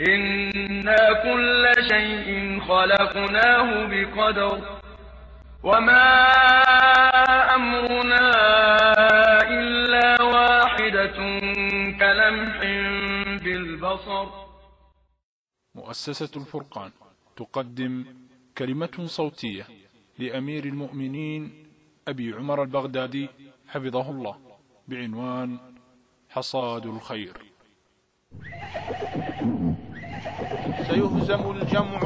إنا كل شيء خلقناه بقدر وما أمرنا إلا واحدة كلمح بالبصر مؤسسة الفرقان تقدم كلمة صوتية لأمير المؤمنين أبي عمر البغدادي حفظه الله بعنوان حصاد الخير. سيهزم الجمع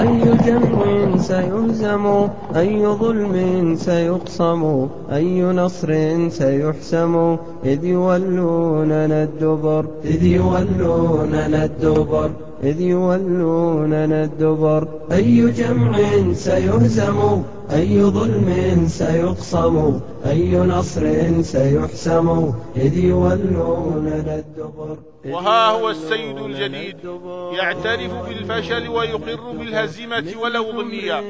أي جمع سيهزم؟ أي ظلم سيقصم أي نصر سيحسم؟ إذ يولوننا الدبر إذ يولوننا الدبر إذ يولوننا الدبر. أي جمع سيهزم؟ أي ظلم سيقصم أي نصر سيحسم إذ يولوننا الدبر وها هو السيد الجديد يعترف بالفشل ويقر بالهزيمة ولو ضمنيا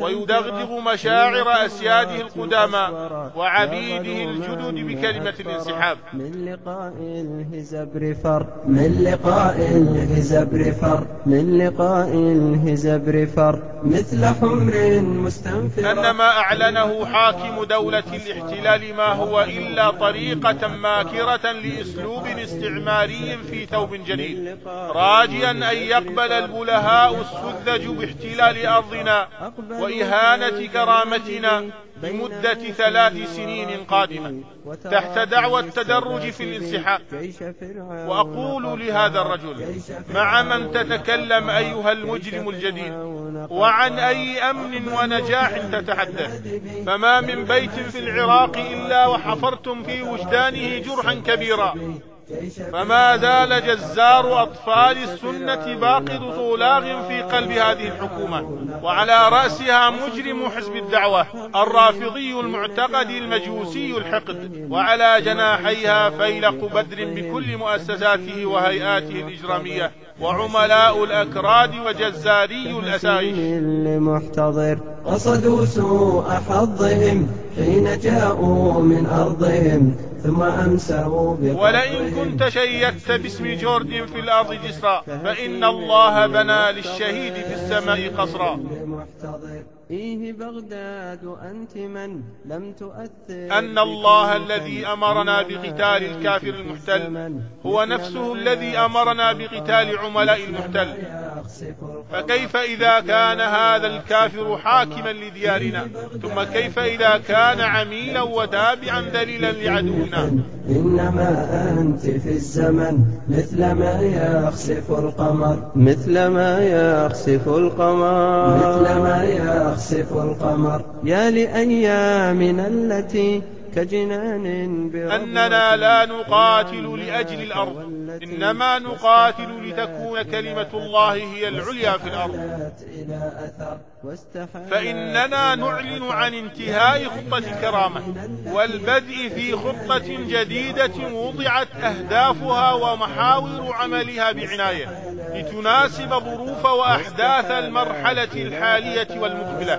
ويدغدغ مشاعر أسياده القدامى وعبيده الجدد بكلمة الانسحاب. من لقاء الهزبر فر. من لقاء الهزبر فر. من لقاء الهزبر فر. مثل حمر مستنفر أن ما أعلنه حاكم دولة الاحتلال ما هو إلا طريقة ماكرة لأسلوب استعماري في ثوب جديد راجيا أن يقبل البلهاء السذج باحتلال أرضنا وإهانة كرامتنا. لمدة ثلاث سنين قادمة تحت دعوى التدرج في الانسحاب. وأقول لهذا الرجل مع من تتكلم أيها المجرم الجديد وعن أي أمن ونجاح تتحدث فما من بيت في العراق إلا وحفرتم في وجدانه جرحا كبيرا. فما زال جزار أطفال السنة باقد طولاغ في قلب هذه الحكومة وعلى رأسها مجرم حزب الدعوة الرافضي المعتقد المجوسي الحقد وعلى جناحيها فيلق بدر بكل مؤسساته وهيئاته الإجرامية وعملاء الأكراد وجزاري الأسايش. المحتضر قصدوا سوء حظهم حين جاءوا من أرضهم. ثم أمسوا ولئن كنت شيدت باسم جورد في الأرض جسرا فإن الله بنى للشهيد في السماء قصرا. إيه بغداد أنت من لم تؤثر أن الله الذي أمرنا بقتال الكافر المحتل هو نفسه الذي أمرنا بقتال عملاء المحتل. فكيف إذا كان هذا الكافر حاكما لديارنا؟ ثم كيف إذا كان عميلا وتابعا ذليلا لعدونا؟ إنما أنت في الزمن مثل ما يخسف القمر. مثل ما يخسف القمر. مثل ما يخسف القمر. يا لأيامنا التي كجنان أننا لا نقاتل لأجل الأرض إنما نقاتل لتكون كلمة الله هي العليا في الأرض. فإننا نعلن عن انتهاء خطة الكرامة والبدء في خطة جديدة وضعت أهدافها ومحاور عملها بعناية لتناسب ظروف وأحداث المرحلة الحالية والمقبلة.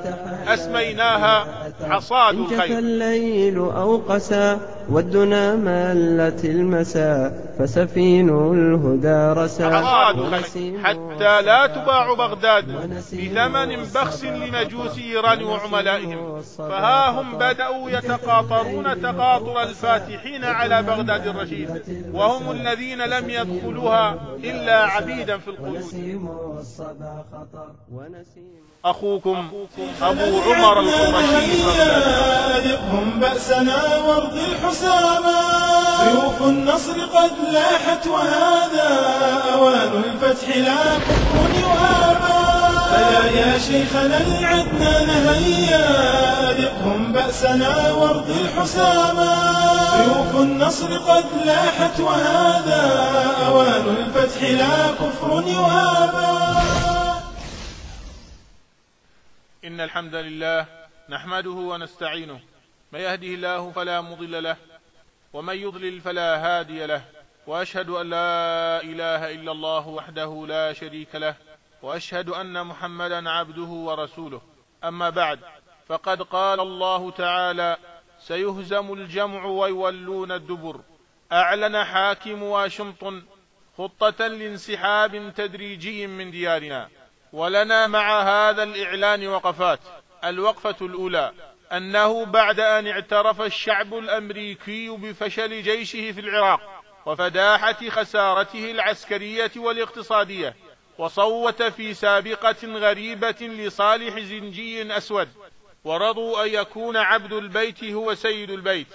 أسميناها حصاد الخير الليل أوقسا والدنا ملت المساء فسفين الهدى رسى. حصاد الخير حتى لا تباع بغداد بثمن بخس لمجوس إيران وعملائهم. فها هم بدأوا يتقاطرون تقاطر الفاتحين على بغداد الرشيد. وهم الذين لم يدخلوها إلا عبيدا في القيود أخوكم أبو عمر القرشي. أذقهم بأسنا وارض الحسامى سيوف النصر قد لاحت وهذا أوان الفتح لا كفر يهابا يا شيخنا العدنان هيا. أذقهم بأسنا وارض الحساما سيوف النصر قد لاحت وهذا أوان الفتح لا كفر يهابا إن الحمد لله نحمده ونستعينه. من يهده الله فلا مضل له ومن يضلل فلا هادي له. وأشهد أن لا إله إلا الله وحده لا شريك له وأشهد أن محمدا عبده ورسوله. أما بعد فقد قال الله تعالى سيهزم الجمع ويولون الدبر. أعلن حاكم واشنطن خطة لانسحاب تدريجي من ديارنا. ولنا مع هذا الإعلان وقفات. الوقفة الأولى أنه بعد أن اعترف الشعب الأمريكي بفشل جيشه في العراق وفداحة خسارته العسكرية والاقتصادية وصوت في سابقة غريبة لصالح زنجي أسود ورضوا أن يكون عبد البيت هو سيد البيت.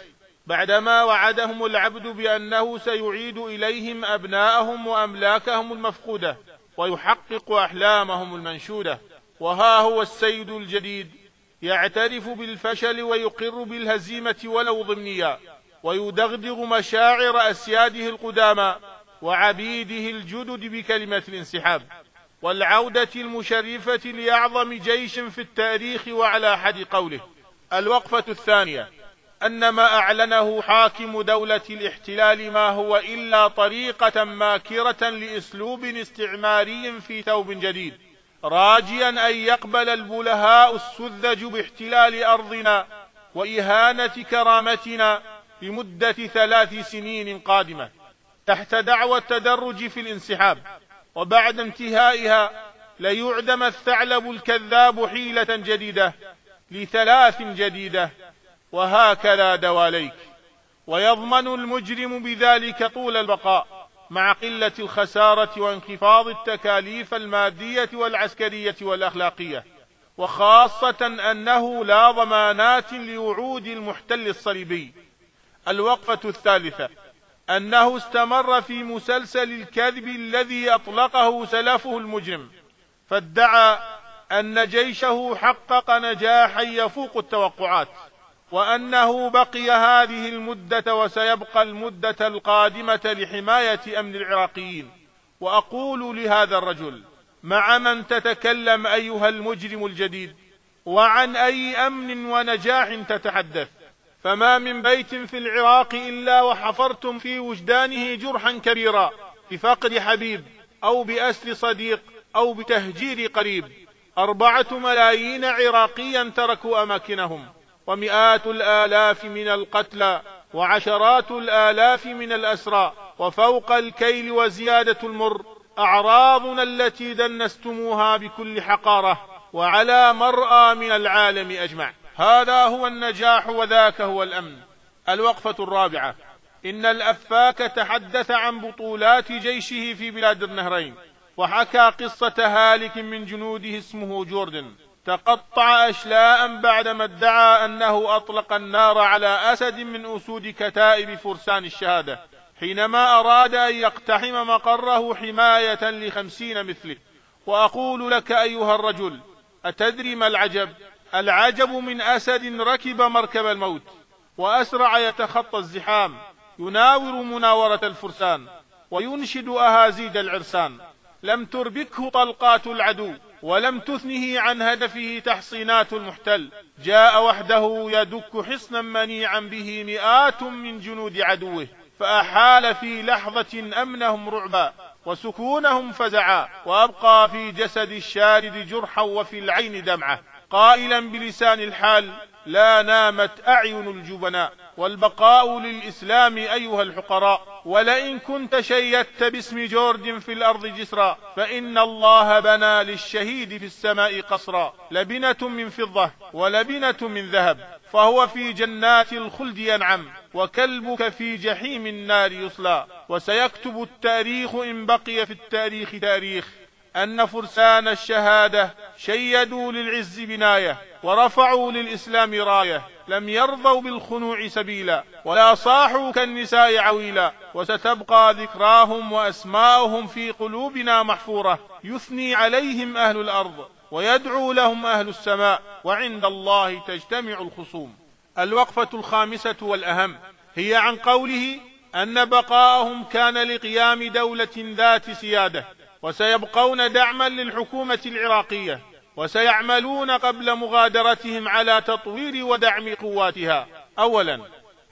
بعدما وعدهم العبد بأنه سيعيد إليهم أبناءهم وأملاكهم المفقودة. ويحقق أحلامهم المنشودة. وها هو السيد الجديد يعترف بالفشل ويقر بالهزيمة ولو ضمنيا ويدغدغ مشاعر أسياده القدامى وعبيده الجدد بكلمة الانسحاب والعودة المشرفة لأعظم جيش في التاريخ وعلى حد قوله. الوقفة الثانية. أن ما أعلنه حاكم دولة الاحتلال ما هو إلا طريقة ماكرة لأسلوب استعماري في ثوب جديد راجيا أن يقبل البلهاء السذج باحتلال أرضنا وإهانة كرامتنا لمدة ثلاث سنين قادمة تحت دعوى التدرج في الانسحاب وبعد انتهائها ليعدم الثعلب الكذاب حيلة جديدة لثلاث جديدة وهكذا دواليك. ويضمن المجرم بذلك طول البقاء مع قلة الخسارة وانخفاض التكاليف المادية والعسكرية والأخلاقية. وخاصة أنه لا ضمانات لوعود المحتل الصليبي. الوقفة الثالثة أنه استمر في مسلسل الكذب الذي أطلقه سلفه المجرم. فادعى أن جيشه حقق نجاحا يفوق التوقعات. وأنه بقي هذه المدة وسيبقى المدة القادمة لحماية أمن العراقيين. وأقول لهذا الرجل مع من تتكلم أيها المجرم الجديد؟ وعن أي أمن ونجاح تتحدث؟ فما من بيت في العراق إلا وحفرتم في وجدانه جرحا كبيرا بفقد حبيب أو بأسر صديق أو بتهجير قريب. أربعة ملايين عراقيا تركوا أماكنهم. ومئات الآلاف من القتلى وعشرات الآلاف من الأسرى وفوق الكيل وزيادة المر أعراضنا التي دنستموها بكل حقارة وعلى مرأى من العالم اجمع هذا هو النجاح وذاك هو الأمن. الوقفة الرابعة. إن الأفاك تحدث عن بطولات جيشه في بلاد النهرين وحكى قصة هالك من جنوده اسمه جوردن. تقطع أشلاء بعدما ادعى أنه أطلق النار على أسد من أسود كتائب فرسان الشهادة حينما أراد أن يقتحم مقره حماية لخمسين مثله. وأقول لك أيها الرجل أتدري ما العجب؟ العجب من أسد ركب مركب الموت وأسرع يتخطى الزحام يناور مناورة الفرسان وينشد اهازيج العرسان. لم تربكه طلقات العدو. ولم تثنه عن هدفه تحصينات المحتل. جاء وحده يدك حصنا منيعا به مئات من جنود عدوه فأحال في لحظة أمنهم رعبا وسكونهم فزعا وأبقى في جسد الشارد جرحا وفي العين دمعة قائلا بلسان الحال لا نامت أعين الجبناء. والبقاء للإسلام أيها الحقراء ولئن كنت شيدت باسم جورج في الأرض جسرا فإن الله بنى للشهيد في السماء قصرا. لبنة من فضة ولبنة من ذهب فهو في جنات الخلد ينعم وكلبك في جحيم النار يصلى. وسيكتب التاريخ إن بقي في التاريخ تاريخ أن فرسان الشهادة شيدوا للعز بناية ورفعوا للإسلام راية. لم يرضوا بالخنوع سبيلا ولا صاحوا كالنساء عويلا. وستبقى ذكراهم وأسماؤهم في قلوبنا محفورة. يثني عليهم أهل الأرض ويدعو لهم أهل السماء. وعند الله تجتمع الخصوم. الوقفة الخامسة والأهم هي عن قوله أن بقاءهم كان لقيام دولة ذات سيادة وسيبقون دعما للحكومة العراقية. وسيعملون قبل مغادرتهم على تطوير ودعم قواتها. اولا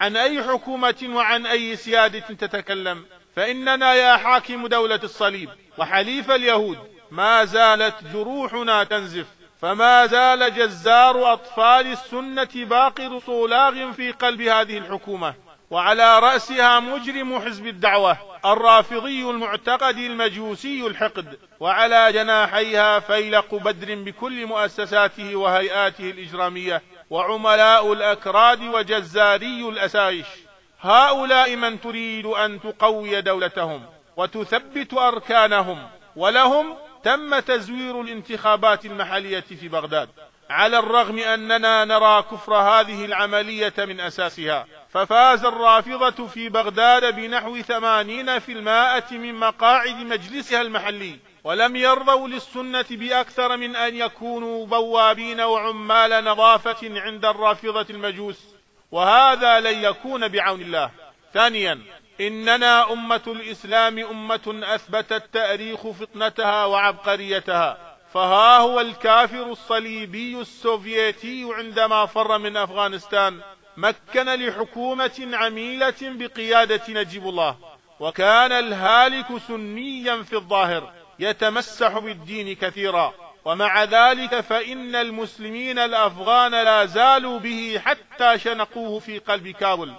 عن أي حكومة وعن أي سيادة تتكلم؟ فإننا يا حاكم دولة الصليب وحليف اليهود ما زالت جروحنا تنزف. فما زال جزار أطفال السنة باقر صولاغ في قلب هذه الحكومة. وعلى رأسها مجرم حزب الدعوة الرافضي المعتقد المجوسي الحقد وعلى جناحيها فيلق بدر بكل مؤسساته وهيئاته الإجرامية وعملاء الأكراد وجزاري الأسايش. هؤلاء من تريد أن تقوي دولتهم وتثبت أركانهم ولهم تم تزوير الانتخابات المحلية في بغداد. على الرغم أننا نرى كفر هذه العملية من أساسها ففاز الرافضة في بغداد بنحو ثمانين في المائة من مقاعد مجلسها المحلي ولم يرضوا للسنة بأكثر من أن يكونوا بوابين وعمال نظافة عند الرافضة المجوس وهذا لن يكون بعون الله. ثانيا إننا أمة الإسلام أمة أثبت التاريخ فطنتها وعبقريتها فها هو الكافر الصليبي السوفيتي عندما فر من أفغانستان مكن لحكومة عميلة بقيادة نجيب الله وكان الهالك سنيا في الظاهر يتمسح بالدين كثيرا ومع ذلك فإن المسلمين الأفغان لا زالوا به حتى شنقوه في قلب كابل.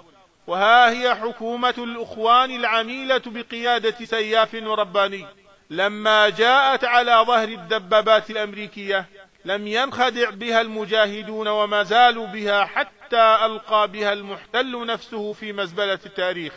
وها هي حكومة الأخوان العميلة بقيادة سياف ورباني. لما جاءت على ظهر الدبابات الأمريكية لم ينخدع بها المجاهدون وما زالوا بها حتى ألقى بها المحتل نفسه في مزبلة التاريخ.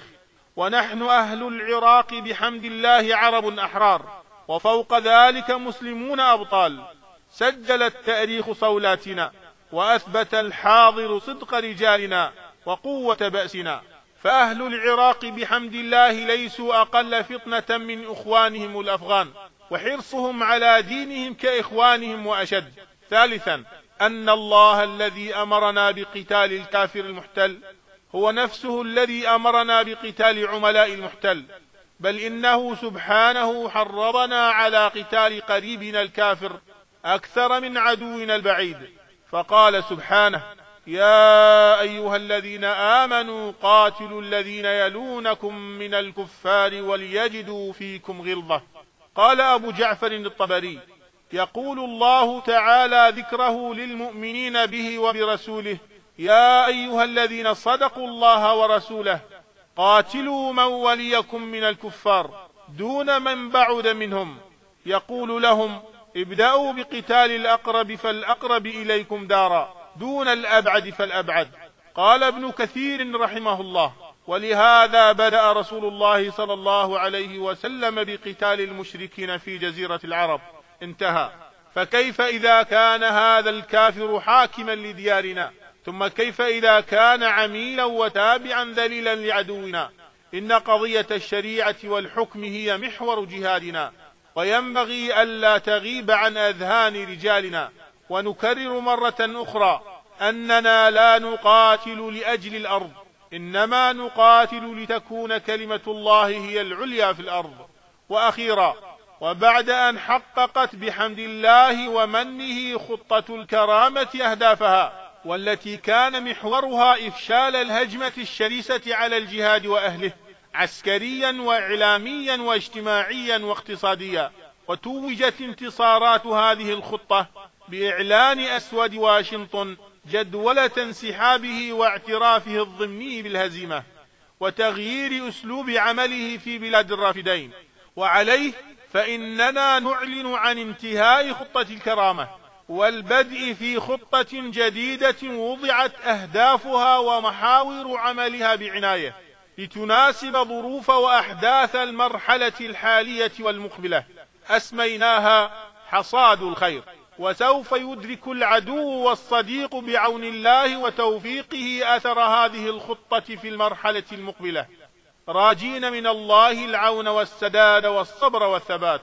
ونحن أهل العراق بحمد الله عرب أحرار وفوق ذلك مسلمون أبطال. سجل التاريخ صولاتنا وأثبت الحاضر صدق رجالنا وقوة بأسنا. فأهل العراق بحمد الله ليسوا أقل فطنة من إخوانهم الأفغان وحرصهم على دينهم كإخوانهم وأشد. ثالثا أن الله الذي أمرنا بقتال الكافر المحتل هو نفسه الذي أمرنا بقتال عملاء المحتل بل إنه سبحانه حرضنا على قتال قريبنا الكافر أكثر من عدونا البعيد. فقال سبحانه يا أيها الذين آمنوا قاتلوا الذين يلونكم من الكفار وليجدوا فيكم غلظة. قال أبو جعفر الطبري يقول الله تعالى ذكره للمؤمنين به وبرسوله يا أيها الذين صدقوا الله ورسوله قاتلوا من وليكم من الكفار دون من بعد منهم. يقول لهم ابدأوا بقتال الأقرب فالأقرب إليكم دارا. دون الأبعد فالأبعد. قال ابن كثير رحمه الله ولهذا بدأ رسول الله صلى الله عليه وسلم بقتال المشركين في جزيرة العرب. انتهى. فكيف إذا كان هذا الكافر حاكما لديارنا؟ ثم كيف إذا كان عميلا وتابعا ذليلا لعدونا؟ إن قضية الشريعة والحكم هي محور جهادنا وينبغي ألا تغيب عن أذهان رجالنا. ونكرر مرة أخرى أننا لا نقاتل لأجل الأرض إنما نقاتل لتكون كلمة الله هي العليا في الأرض. وأخيرا وبعد أن حققت بحمد الله ومنه خطة الكرامة أهدافها والتي كان محورها إفشال الهجمة الشرسة على الجهاد وأهله عسكريا وإعلاميا واجتماعيا واقتصاديا وتوجت انتصارات هذه الخطة بإعلان أسود واشنطن جدولة انسحابه واعترافه الضمني بالهزيمة وتغيير أسلوب عمله في بلاد الرافدين. وعليه فإننا نعلن عن انتهاء خطة الكرامة والبدء في خطة جديدة وضعت أهدافها ومحاور عملها بعناية لتناسب ظروف وأحداث المرحلة الحالية والمقبلة. أسميناها حصاد الخير. وسوف يدرك العدو والصديق بعون الله وتوفيقه أثر هذه الخطة في المرحلة المقبلة. راجين من الله العون والسداد والصبر والثبات.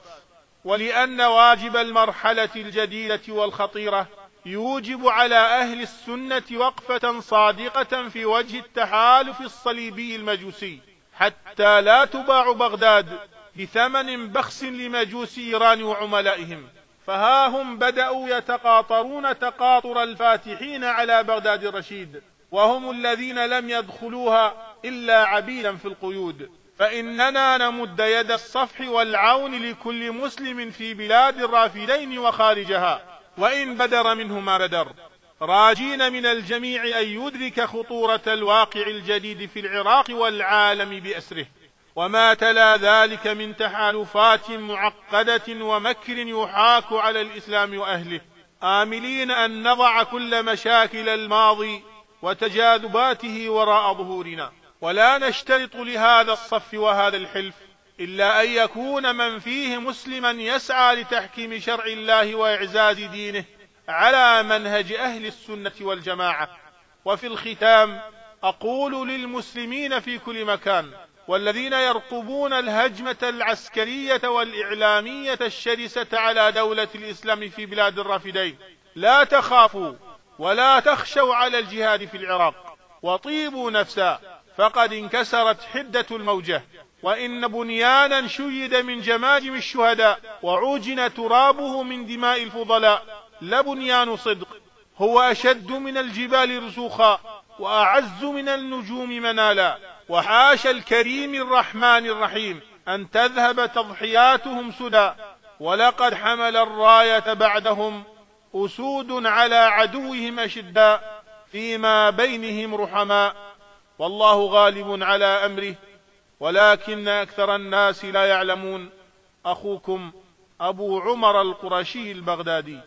ولأن واجب المرحلة الجديدة والخطيرة يوجب على أهل السنة وقفة صادقة في وجه التحالف الصليبي المجوسي. حتى لا تباع بغداد بثمن بخس لمجوس إيران وعملائهم. فها هم بدأوا يتقاطرون تقاطر الفاتحين على بغداد الرشيد وهم الذين لم يدخلوها إلا عبيدا في القيود. فإننا نمد يد الصفح والعون لكل مسلم في بلاد الرافدين وخارجها وإن بدر منه ما بدر راجين من الجميع أن يدرك خطورة الواقع الجديد في العراق والعالم بأسره. وما تلا ذلك من تحالفات معقدة ومكر يحاك على الإسلام وأهله. آملين أن نضع كل مشاكل الماضي وتجاذباته وراء ظهورنا. ولا نشترط لهذا الصف وهذا الحلف إلا أن يكون من فيه مسلما يسعى لتحكيم شرع الله وإعزاز دينه على منهج أهل السنة والجماعة. وفي الختام أقول للمسلمين في كل مكان والذين يرقبون الهجمة العسكرية والإعلامية الشرسة على دولة الإسلام في بلاد الرافدين. لا تخافوا ولا تخشوا على الجهاد في العراق. وطيبوا نفسا. فقد انكسرت حدة الموجة. وإن بنيانا شيد من جماجم الشهداء وعوجن ترابه من دماء الفضلاء. لبنيان صدق. هو أشد من الجبال رسوخا وأعز من النجوم منالا. وحاش الكريم الرحمن الرحيم أن تذهب تضحياتهم سدى ولقد حمل الراية بعدهم أسود على عدوهم اشداء فيما بينهم رحماء. والله غالب على أمره ولكن أكثر الناس لا يعلمون. أخوكم أبو عمر القرشي البغدادي.